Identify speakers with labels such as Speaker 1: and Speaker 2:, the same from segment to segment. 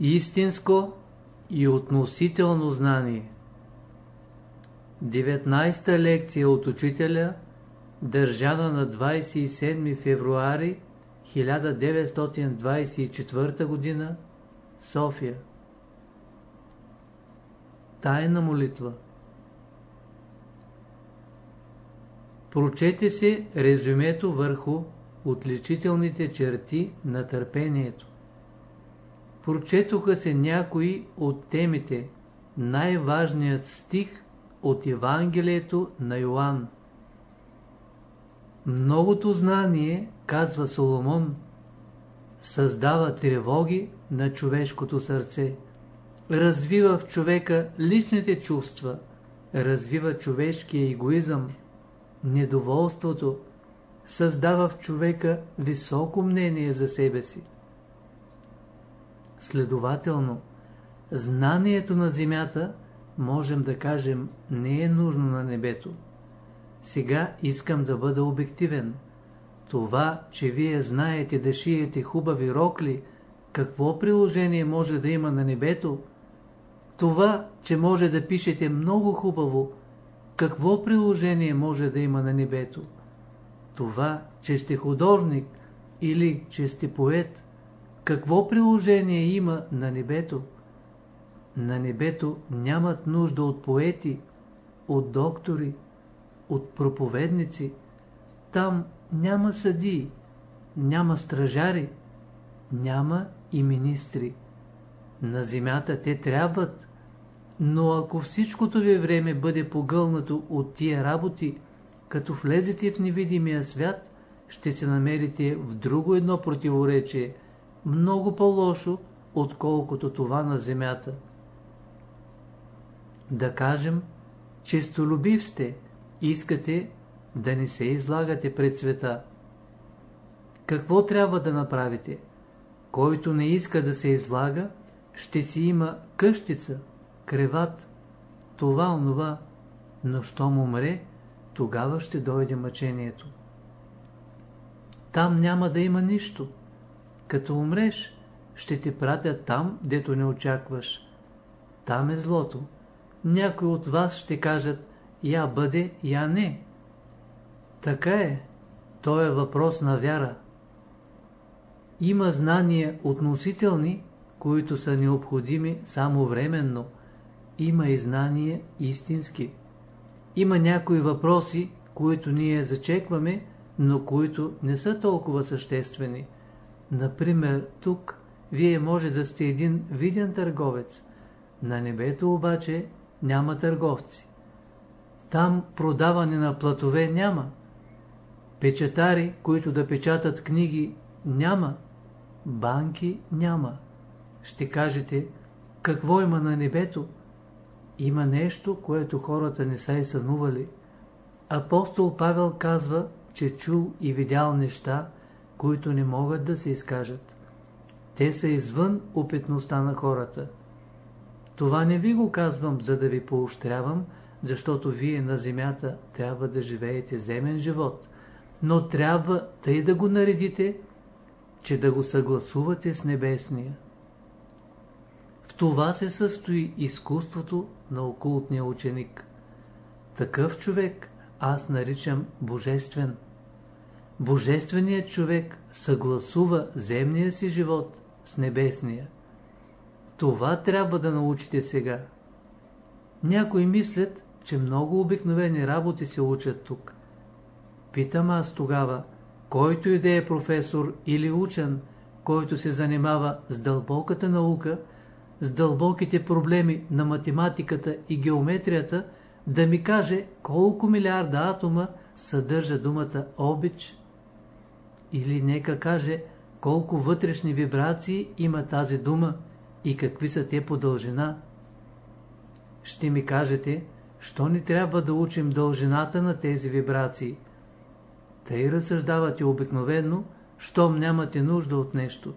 Speaker 1: Истинско и относително знание 19-та лекция от учителя, държана на 27 февруари 1924 г. София Тайна молитва Прочете се резюмето върху отличителните черти на търпението. Прочетоха се някои от темите, най-важният стих от Евангелието на Йоанн. Многото знание, казва Соломон, създава тревоги на човешкото сърце, развива в човека личните чувства, развива човешкия егоизъм, недоволството, създава в човека високо мнение за себе си. Следователно, знанието на земята, можем да кажем, не е нужно на небето. Сега искам да бъда обективен. Това, че вие знаете да шиете хубави рокли, какво приложение може да има на небето? Това, че може да пишете много хубаво, какво приложение може да има на небето? Това, че сте художник или че сте поет, какво приложение има на небето? На небето нямат нужда от поети, от доктори, от проповедници. Там няма съдии, няма стражари, няма и министри. На земята те трябват, но ако всичкото ви време бъде погълнато от тия работи, като влезете в невидимия свят, ще се намерите в друго едно противоречие, много по-лошо, отколкото това на земята. Да кажем, честолюбив сте, искате да не се излагате пред света. Какво трябва да направите? Който не иска да се излага, ще си има къщица, креват, това, онова, но щом умре, тогава ще дойде мъчението. Там няма да има нищо. Като умреш, ще те пратят там, дето не очакваш. Там е злото. Някои от вас ще кажат, я бъде, я не. Така е. То е въпрос на вяра. Има знания относителни, които са необходими само временно. Има и знания истински. Има някои въпроси, които ние зачекваме, но които не са толкова съществени. Например, тук вие може да сте един виден търговец. На небето обаче няма търговци. Там продаване на платове няма. Печатари, които да печатат книги, няма. Банки няма. Ще кажете, какво има на небето? Има нещо, което хората не са и сънували. Апостол Павел казва, че чул и видял неща, които не могат да се изкажат. Те са извън опитността на хората. Това не ви го казвам, за да ви поощрявам, защото вие на земята трябва да живеете земен живот, но трябва тъй да го наредите, че да го съгласувате с небесния. В това се състои изкуството на окултния ученик. Такъв човек аз наричам божествен. Божественият човек съгласува земния си живот с небесния. Това трябва да научите сега. Някои мислят, че много обикновени работи се учат тук. Питам аз тогава, който и да е професор или учен, който се занимава с дълбоката наука, с дълбоките проблеми на математиката и геометрията, да ми каже колко милиарда атома съдържа думата обич. Или нека каже колко вътрешни вибрации има тази дума и какви са те по дължина. Ще ми кажете, що ни трябва да учим дължината на тези вибрации. Тъй разсъждавате обикновено, щом нямате нужда от нещо.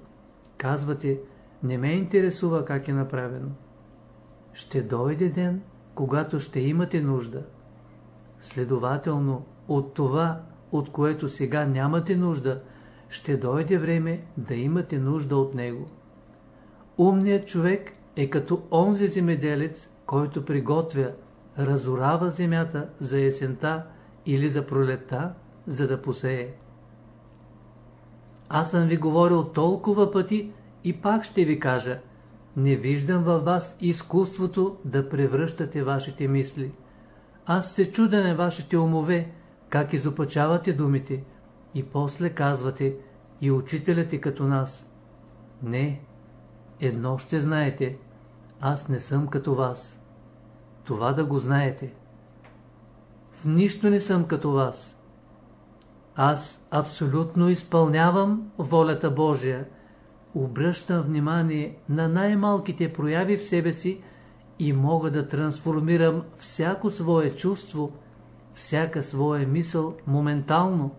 Speaker 1: Казвате, не ме интересува как е направено. Ще дойде ден, когато ще имате нужда. Следователно, от това, от което сега нямате нужда, ще дойде време да имате нужда от него. Умният човек е като онзи земеделец, който приготвя, разорава земята за есента или за пролетта, за да посее. Аз съм ви говорил толкова пъти и пак ще ви кажа, не виждам във вас изкуството да превръщате вашите мисли. Аз се чудя на вашите умове, как изопачавате думите и после казвате и учителят е като нас. Не, едно ще знаете, аз не съм като вас. Това да го знаете. В нищо не съм като вас. Аз абсолютно изпълнявам волята Божия, обръщам внимание на най-малките прояви в себе си и мога да трансформирам всяко свое чувство, всяка своя мисъл моментално.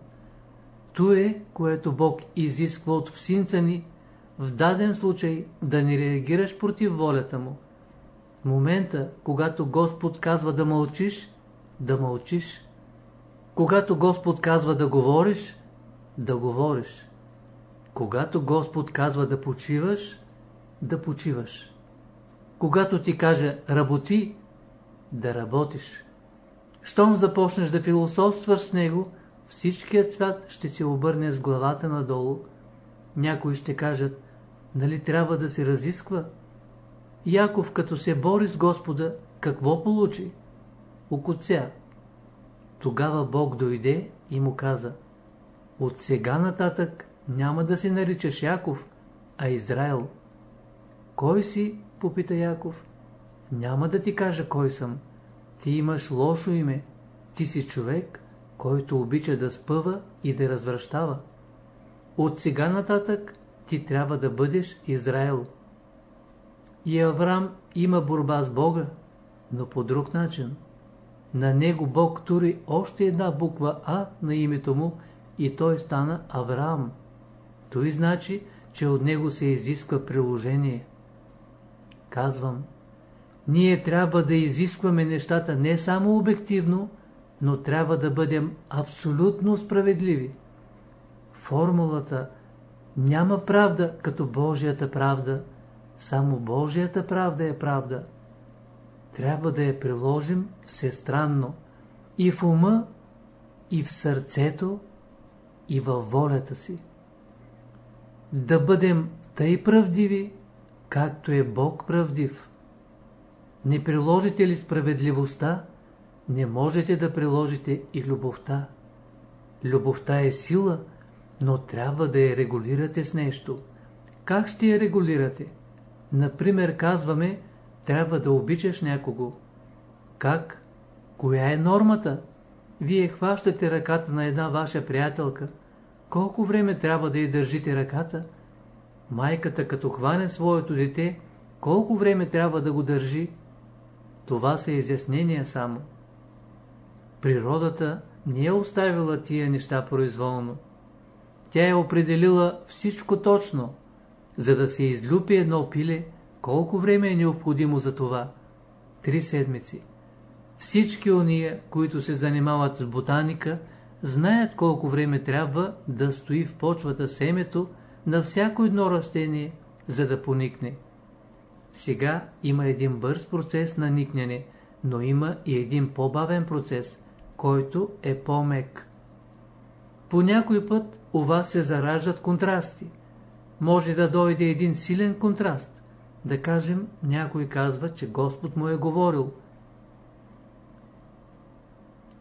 Speaker 1: То е, което Бог изисква от всинца ни, в даден случай да не реагираш против волята му. В момента, когато Господ казва да мълчиш, да мълчиш. Когато Господ казва да говориш, да говориш. Когато Господ казва да почиваш, да почиваш. Когато ти каже работи, да работиш. Щом започнеш да философстваш с него, всичкият свят ще се обърне с главата надолу. Някои ще кажат, нали трябва да се разисква? Яков, като се бори с Господа, какво получи? Окоця. Тогава Бог дойде и му каза, от сега нататък няма да се наричаш Яков, а Израел. Кой си? попита Яков. Няма да ти кажа кой съм. Ти имаш лошо име. Ти си човек, който обича да спъва и да развръщава. От сега нататък ти трябва да бъдеш Израел. И Авраам има борба с Бога, но по друг начин. На него Бог тури още една буква А на името му и той стана Авраам. Той значи, че от него се изисква приложение. Казвам, ние трябва да изискваме нещата не само обективно, но трябва да бъдем абсолютно справедливи. Формулата няма правда като Божията правда, само Божията правда е правда. Трябва да я приложим всестранно и в ума, и в сърцето, и във волята си. Да бъдем тъй правдиви, както е Бог правдив. Не приложите ли справедливостта, не можете да приложите и любовта. Любовта е сила, но трябва да я регулирате с нещо. Как ще я регулирате? Например, казваме, трябва да обичаш някого. Как? Коя е нормата? Вие хващате ръката на една ваша приятелка. Колко време трябва да й държите ръката? Майката, като хване своето дете, колко време трябва да го държи? Това са изяснения само. Природата не е оставила тия неща произволно. Тя е определила всичко точно. За да се излюпи едно пиле, колко време е необходимо за това? Три седмици. Всички ония, които се занимават с ботаника, знаят колко време трябва да стои в почвата семето на всяко едно растение, за да поникне. Сега има един бърз процес на никняне, но има и един по-бавен процес, който е по-мек. По някой път у вас се зараждат контрасти. Може да дойде един силен контраст. Да кажем, някой казва, че Господ му е говорил.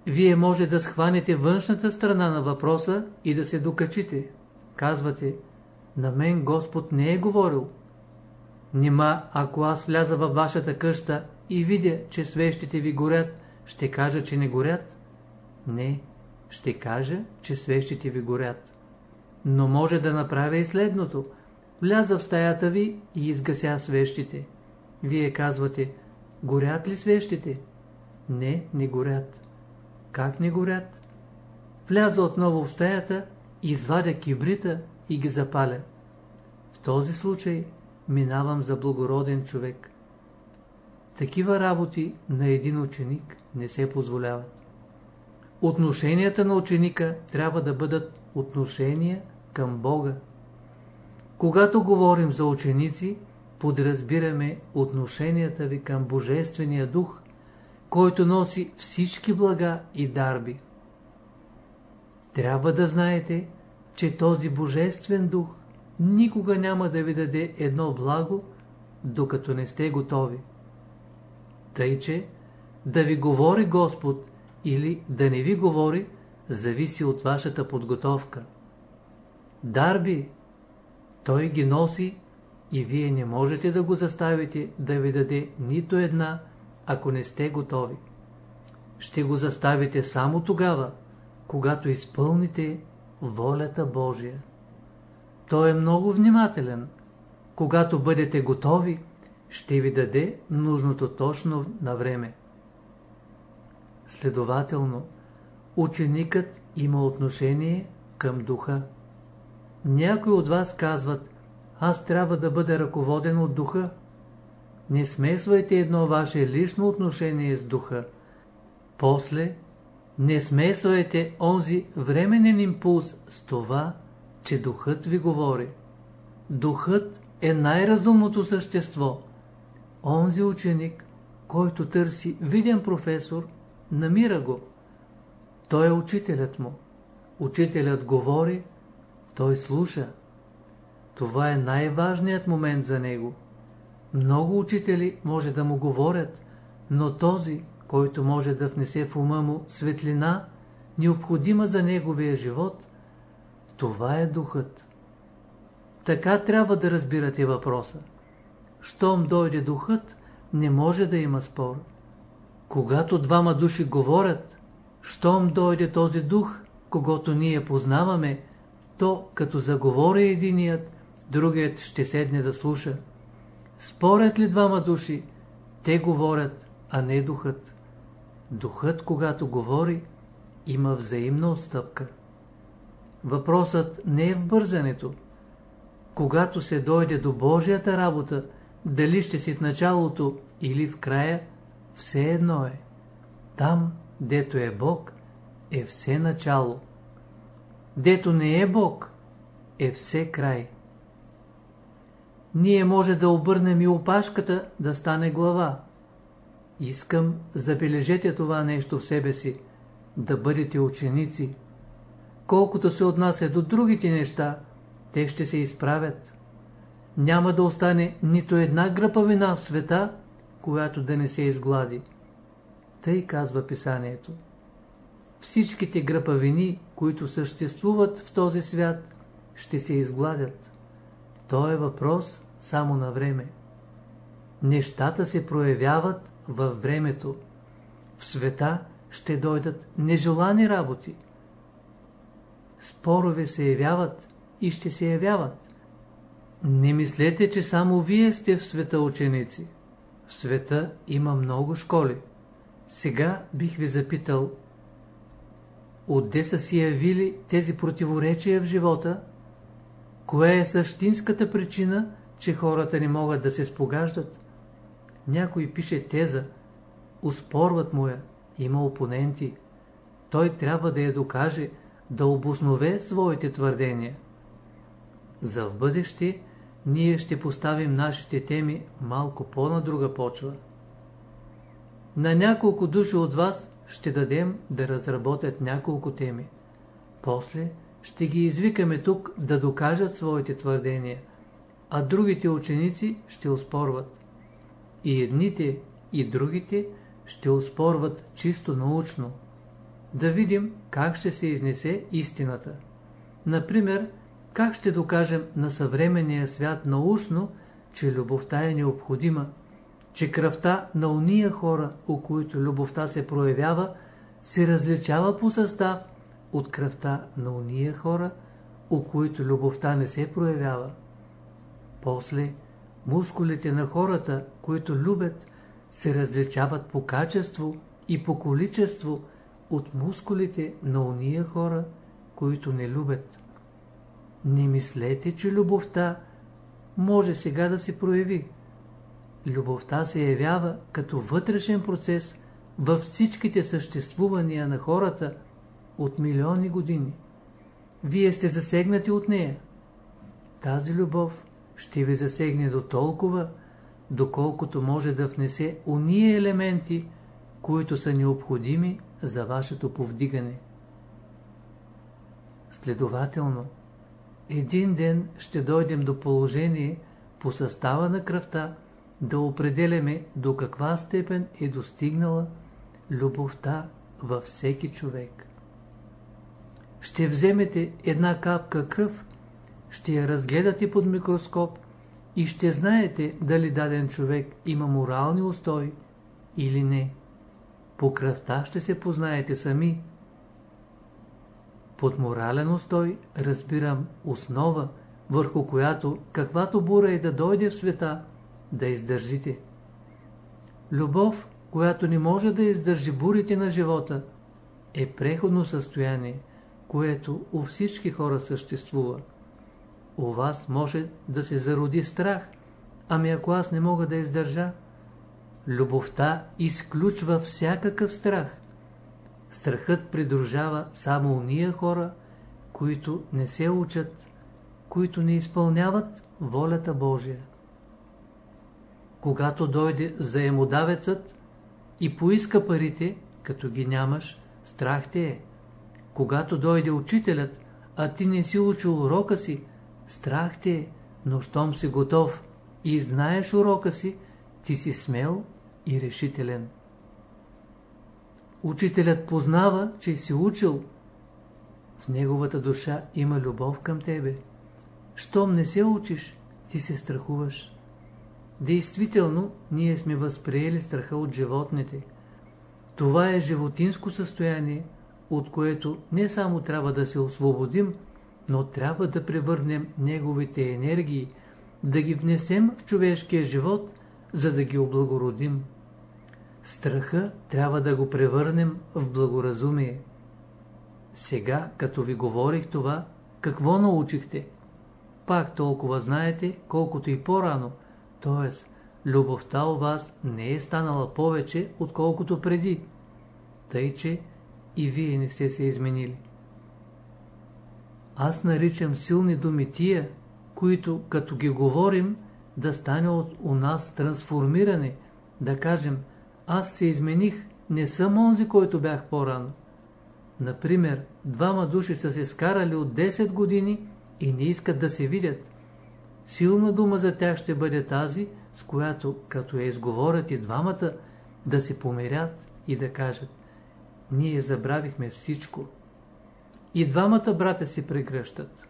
Speaker 1: Вие може да схванете външната страна на въпроса и да се докачите. Казвате, на мен Господ не е говорил. Нима, ако аз вляза във вашата къща и видя, че свещите ви горят, ще кажа, че не горят? Не, ще кажа, че свещите ви горят. Но може да направя и следното. Вляза в стаята ви и изгася свещите. Вие казвате, горят ли свещите? Не, не горят. Как не горят? Вляза отново в стаята, извадя кибрита и ги запаля. В този случай минавам за благороден човек. Такива работи на един ученик не се позволяват. Отношенията на ученика трябва да бъдат отношения към Бога. Когато говорим за ученици, подразбираме отношенията ви към Божествения дух, който носи всички блага и дарби. Трябва да знаете, че този Божествен дух никога няма да ви даде едно благо, докато не сте готови. Тъй, че да ви говори Господ или да не ви говори, зависи от вашата подготовка. Дарби, Той ги носи и вие не можете да го заставите да ви даде нито една, ако не сте готови. Ще го заставите само тогава, когато изпълните волята Божия. Той е много внимателен. Когато бъдете готови, ще ви даде нужното точно на време. Следователно, ученикът има отношение към духа. Някои от вас казват, аз трябва да бъда ръководен от духа. Не смесвайте едно ваше лично отношение с духа. После, не смесвайте онзи временен импулс с това, че духът ви говори. Духът е най-разумното същество. Онзи ученик, който търси виден професор, намира го. Той е учителят му. Учителят говори, той слуша. Това е най-важният момент за него. Много учители може да му говорят, но този, който може да внесе в ума му светлина, необходима за неговия живот, това е духът. Така трябва да разбирате въпроса. Щом дойде духът, не може да има спор. Когато двама души говорят, щом дойде този дух, когато ние познаваме, то като заговори единият, другият ще седне да слуша. Спорят ли двама души, те говорят, а не духът. Духът, когато говори, има взаимна отстъпка. Въпросът не е в бързането. Когато се дойде до Божията работа, дали ще си в началото или в края, все едно е. Там, дето е Бог, е все начало. Дето не е Бог, е все край. Ние може да обърнем и опашката да стане глава. Искам, забележете това нещо в себе си, да бъдете ученици. Колкото се отнася до другите неща, те ще се изправят. Няма да остане нито една гръпавина в света, която да не се изглади. Тъй казва писанието. Всичките гръпавини, които съществуват в този свят, ще се изгладят. То е въпрос само на време. Нещата се проявяват във времето. В света ще дойдат нежелани работи. Спорове се явяват и ще се явяват. Не мислете, че само вие сте в света ученици. В света има много школи. Сега бих ви запитал, отде са си явили тези противоречия в живота? Коя е същинската причина, че хората не могат да се спогаждат? Някой пише теза, успорват му я, има опоненти. Той трябва да я докаже, да обоснове своите твърдения. За в бъдеще ние ще поставим нашите теми малко по-на друга почва. На няколко души от вас ще дадем да разработят няколко теми. После ще ги извикаме тук да докажат своите твърдения, а другите ученици ще успорват. И едните, и другите ще успорват чисто научно. Да видим как ще се изнесе истината. Например, как ще докажем на съвременния свят научно, че любовта е необходима, че кръвта на уния хора, у които любовта се проявява, се различава по състав от кръвта на уния хора, у които любовта не се проявява. После, мускулите на хората, които любят, се различават по качество и по количество от мускулите на уния хора, които не любят. Не мислете, че любовта може сега да се прояви. Любовта се явява като вътрешен процес във всичките съществувания на хората от милиони години. Вие сте засегнати от нея. Тази любов ще ви засегне до толкова, доколкото може да внесе уния елементи, които са необходими за вашето повдигане. Следователно, един ден ще дойдем до положение по състава на кръвта да определяме до каква степен е достигнала любовта във всеки човек. Ще вземете една капка кръв, ще я разгледате под микроскоп и ще знаете дали даден човек има морални устои или не. По кръвта ще се познаете сами. Под морален устой разбирам основа, върху която, каквато бура е да дойде в света, да издържите. Любов, която не може да издържи бурите на живота, е преходно състояние, което у всички хора съществува. У вас може да се зароди страх, ами ако аз не мога да издържа, любовта изключва всякакъв страх. Страхът придружава само уния хора, които не се учат, които не изпълняват волята Божия. Когато дойде заемодавецът и поиска парите, като ги нямаш, страх те е. Когато дойде учителят, а ти не си учил урока си, страх те е, но щом си готов и знаеш урока си, ти си смел и решителен. Учителят познава, че си учил. В неговата душа има любов към тебе. Щом не се учиш, ти се страхуваш. Действително, ние сме възприели страха от животните. Това е животинско състояние, от което не само трябва да се освободим, но трябва да превърнем неговите енергии, да ги внесем в човешкия живот, за да ги облагородим. Страха трябва да го превърнем в благоразумие. Сега, като ви говорих това, какво научихте? Пак толкова знаете, колкото и по-рано, т.е. любовта у вас не е станала повече, отколкото преди. Тъй, че и вие не сте се изменили. Аз наричам силни думи тия, които, като ги говорим, да стане от у нас трансформиране, да кажем, аз се измених, не съм онзи, който бях по-рано. Например, двама души са се скарали от 10 години и не искат да се видят. Силна дума за тях ще бъде тази, с която, като я изговорят и двамата, да се помирят и да кажат ние забравихме всичко. И двамата брата се прегръщат.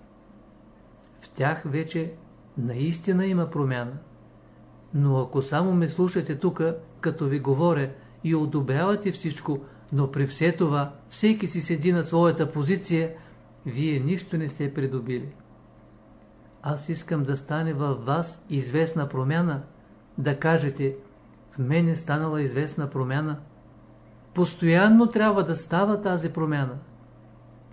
Speaker 1: В тях вече наистина има промяна. Но ако само ме слушате тук, като ви говоря и одобрявате всичко, но при все това всеки си седи на своята позиция, вие нищо не сте придобили. Аз искам да стане във вас известна промяна, да кажете, в мен е станала известна промяна. Постоянно трябва да става тази промяна.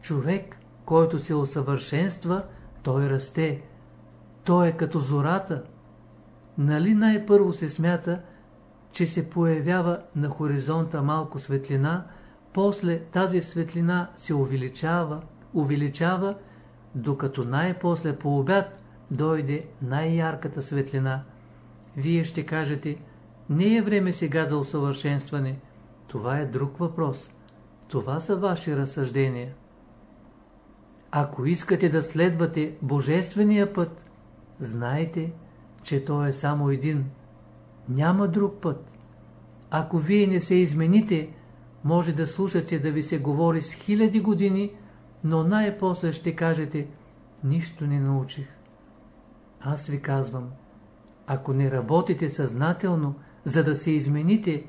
Speaker 1: Човек, който се усъвършенства, той расте. Той е като зората. Нали най-първо се смята, че се появява на хоризонта малко светлина, после тази светлина се увеличава, увеличава, докато най-после по обяд дойде най-ярката светлина. Вие ще кажете, не е време сега за усъвършенстване, това е друг въпрос. Това са ваши разсъждения. Ако искате да следвате Божествения път, знайте, че той е само един. Няма друг път. Ако вие не се измените, може да слушате да ви се говори с хиляди години, но най-после ще кажете, нищо не научих. Аз ви казвам, ако не работите съзнателно, за да се измените,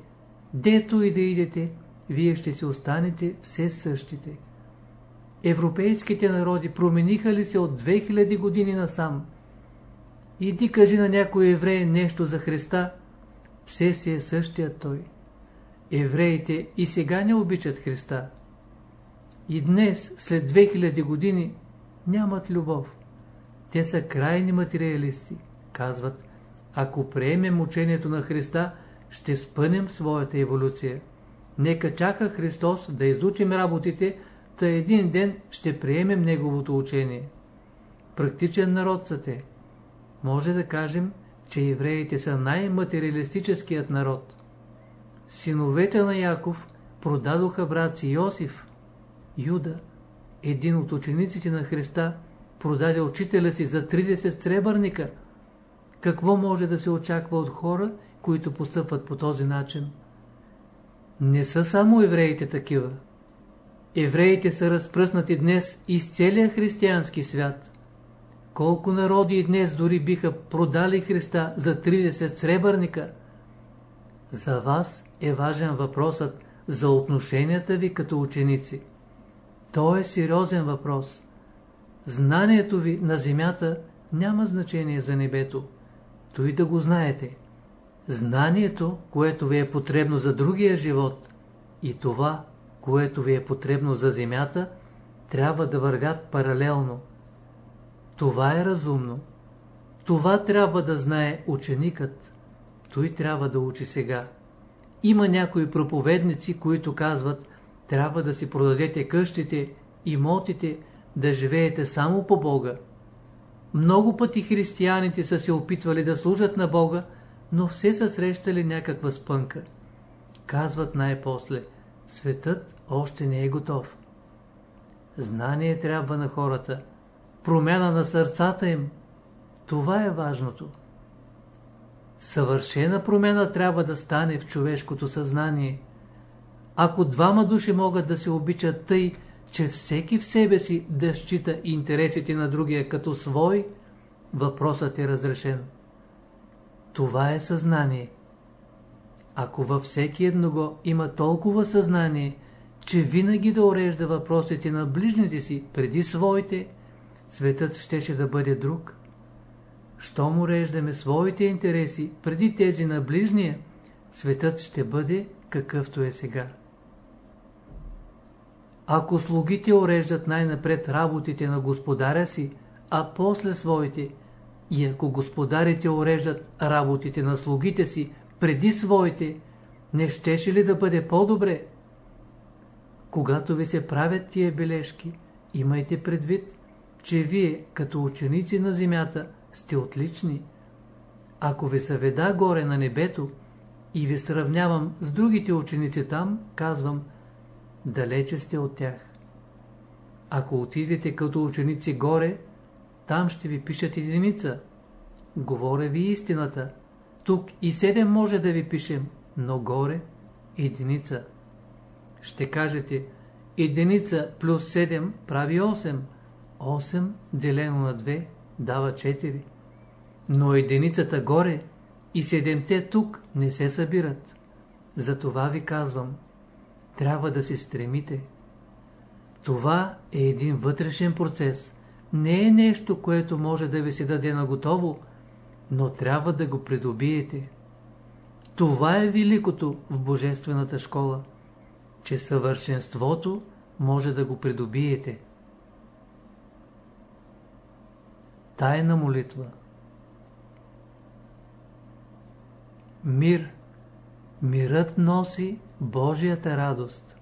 Speaker 1: Дето и да идете, вие ще се останете все същите. Европейските народи промениха ли се от 2000 години насам? Иди кажи на някой еврей нещо за Христа, все си е същия той. Евреите и сега не обичат Христа. И днес, след 2000 години, нямат любов. Те са крайни материалисти. Казват, ако приемем учението на Христа, ще спънем своята еволюция. Нека чака Христос да изучим работите, та един ден ще приемем Неговото учение. Практичен народ са те. Може да кажем, че евреите са най-материалистическият народ. Синовете на Яков продадоха брат си Йосиф. Юда, един от учениците на Христа, продаде учителя си за 30 сребърника. Какво може да се очаква от хора, които постъпват по този начин? Не са само евреите такива. Евреите са разпръснати днес из целия християнски свят. Колко народи и днес дори биха продали Христа за 30 сребърника? За вас е важен въпросът за отношенията ви като ученици. То е сериозен въпрос. Знанието ви на земята няма значение за небето. Той да го знаете. Знанието, което ви е потребно за другия живот и това, което ви е потребно за земята, трябва да вървят паралелно. Това е разумно. Това трябва да знае ученикът. Той трябва да учи сега. Има някои проповедници, които казват, трябва да си продадете къщите, имотите, да живеете само по Бога. Много пъти християните са се опитвали да служат на Бога, но все са срещали някаква спънка. Казват най-после, светът още не е готов. Знание трябва на хората, промяна на сърцата им. Това е важното. Съвършена промяна трябва да стане в човешкото съзнание. Ако двама души могат да се обичат тъй, че всеки в себе си да счита интересите на другия като свой, въпросът е разрешен. Това е съзнание. Ако във всеки едного има толкова съзнание, че винаги да урежда въпросите на ближните си преди своите, светът щеше да бъде друг. Щом уреждаме своите интереси преди тези на ближния, светът ще бъде какъвто е сега. Ако слугите уреждат най-напред работите на господаря си, а после своите, и ако господарите уреждат работите на слугите си преди своите, не щеше ли да бъде по-добре? Когато ви се правят тия бележки, имайте предвид, че вие, като ученици на земята, сте отлични. Ако ви се веда горе на небето и ви сравнявам с другите ученици там, казвам, далече сте от тях. Ако отидете като ученици горе, там ще ви пишат единица. Говоря ви истината. Тук и седем може да ви пишем, но горе единица. Ще кажете, единица плюс 7 прави 8. 8 делено на 2 дава 4. Но единицата горе и седемте тук не се събират. Затова ви казвам, трябва да се стремите. Това е един вътрешен процес. Не е нещо, което може да ви се даде на готово, но трябва да го придобиете. Това е великото в Божествената школа, че съвършенството може да го придобиете. Тайна молитва Мир. Мирът носи Божията радост.